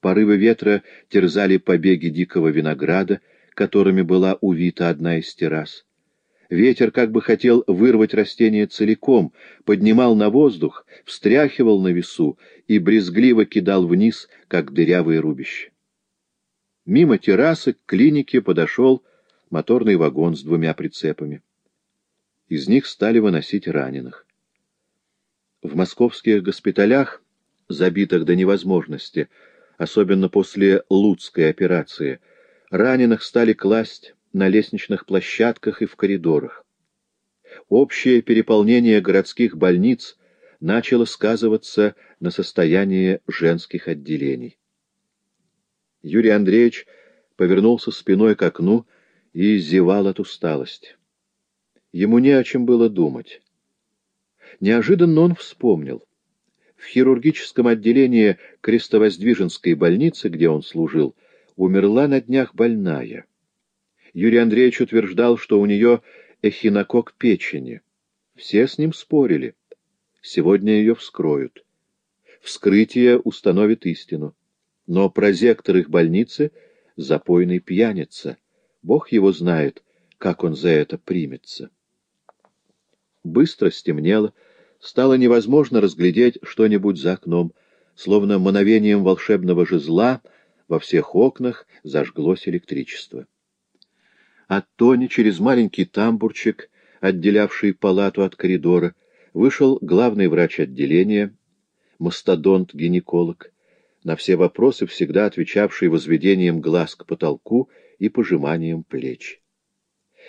порывы ветра терзали побеги дикого винограда, которыми была увита одна из террас. Ветер как бы хотел вырвать растение целиком, поднимал на воздух, встряхивал на весу и брезгливо кидал вниз, как дырявые рубище. Мимо террасы к клинике подошел моторный вагон с двумя прицепами. Из них стали выносить раненых. В московских госпиталях, забитых до невозможности, особенно после Луцкой операции, раненых стали класть на лестничных площадках и в коридорах. Общее переполнение городских больниц начало сказываться на состоянии женских отделений. Юрий Андреевич повернулся спиной к окну и зевал от усталости. Ему не о чем было думать. Неожиданно он вспомнил. В хирургическом отделении Крестовоздвиженской больницы, где он служил, умерла на днях больная. Юрий Андреевич утверждал, что у нее эхинокок печени. Все с ним спорили. Сегодня ее вскроют. Вскрытие установит истину. Но прозектор их больницы — запойный пьяница. Бог его знает, как он за это примется. Быстро стемнело, стало невозможно разглядеть что-нибудь за окном, словно мановением волшебного жезла во всех окнах зажглось электричество. От Тони через маленький тамбурчик, отделявший палату от коридора, вышел главный врач отделения, мастодонт-гинеколог, на все вопросы всегда отвечавший возведением глаз к потолку и пожиманием плеч.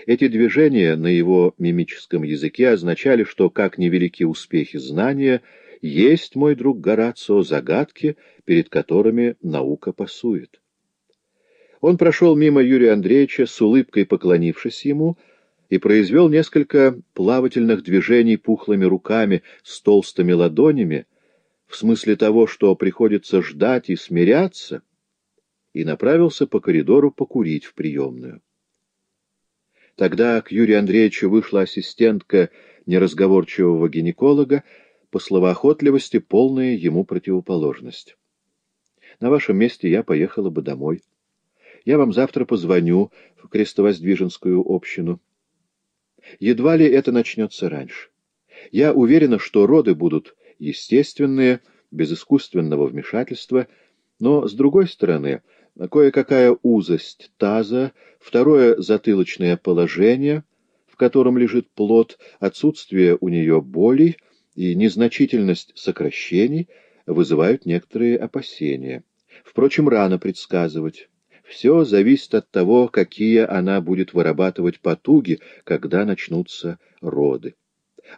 Эти движения на его мимическом языке означали, что, как невелики успехи знания, есть, мой друг Горацио, загадки, перед которыми наука пасует. Он прошел мимо Юрия Андреевича, с улыбкой поклонившись ему, и произвел несколько плавательных движений пухлыми руками с толстыми ладонями, в смысле того, что приходится ждать и смиряться, и направился по коридору покурить в приемную. Тогда к Юрию Андреевичу вышла ассистентка неразговорчивого гинеколога, по словоохотливости полная ему противоположность. На вашем месте я поехала бы домой. Я вам завтра позвоню в Крестовоздвиженскую общину. Едва ли это начнется раньше. Я уверена, что роды будут естественные, без искусственного вмешательства, но, с другой стороны, кое-какая узость таза, второе затылочное положение, в котором лежит плод, отсутствие у нее болей и незначительность сокращений вызывают некоторые опасения. Впрочем, рано предсказывать. Все зависит от того, какие она будет вырабатывать потуги, когда начнутся роды.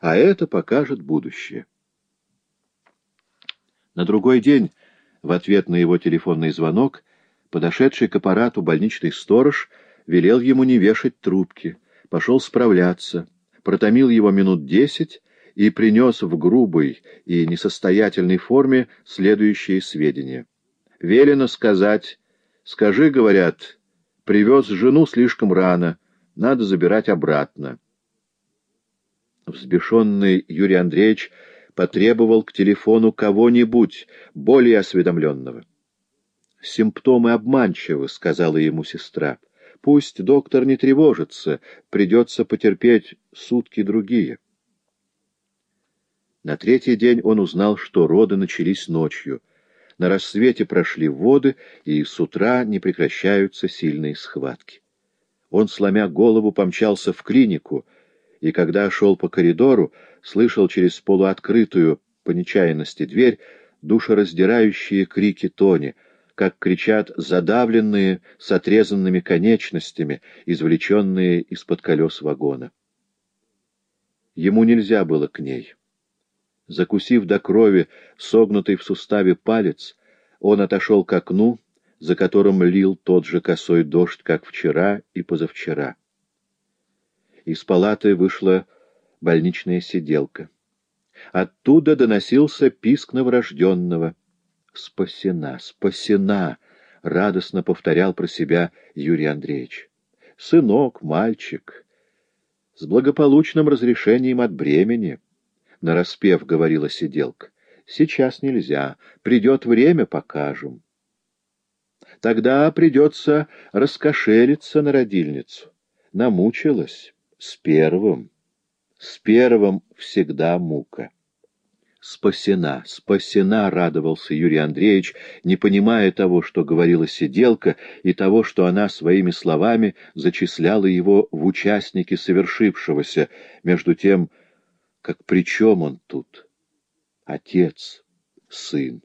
А это покажет будущее. На другой день, в ответ на его телефонный звонок, подошедший к аппарату больничный сторож велел ему не вешать трубки, пошел справляться, протомил его минут десять и принес в грубой и несостоятельной форме следующие сведения. Велено сказать Скажи, говорят, привез жену слишком рано, надо забирать обратно. Взбешенный Юрий Андреевич потребовал к телефону кого-нибудь более осведомленного. «Симптомы обманчивы», — сказала ему сестра. «Пусть доктор не тревожится, придется потерпеть сутки другие». На третий день он узнал, что роды начались ночью — на рассвете прошли воды, и с утра не прекращаются сильные схватки. Он, сломя голову, помчался в клинику, и когда шел по коридору, слышал через полуоткрытую по нечаянности дверь душераздирающие крики Тони, как кричат задавленные с отрезанными конечностями, извлеченные из-под колес вагона. Ему нельзя было к ней. Закусив до крови согнутый в суставе палец, он отошел к окну, за которым лил тот же косой дождь, как вчера и позавчера. Из палаты вышла больничная сиделка. Оттуда доносился писк новорожденного. «Спасена, спасена!» — радостно повторял про себя Юрий Андреевич. «Сынок, мальчик, с благополучным разрешением от бремени» нараспев говорила сиделка. Сейчас нельзя. Придет время, покажем. Тогда придется раскошелиться на родильницу. Намучилась. С первым. С первым всегда мука. «Спасена, спасена!» — радовался Юрий Андреевич, не понимая того, что говорила сиделка, и того, что она своими словами зачисляла его в участники совершившегося, между тем, как при чем он тут? Отец, сын.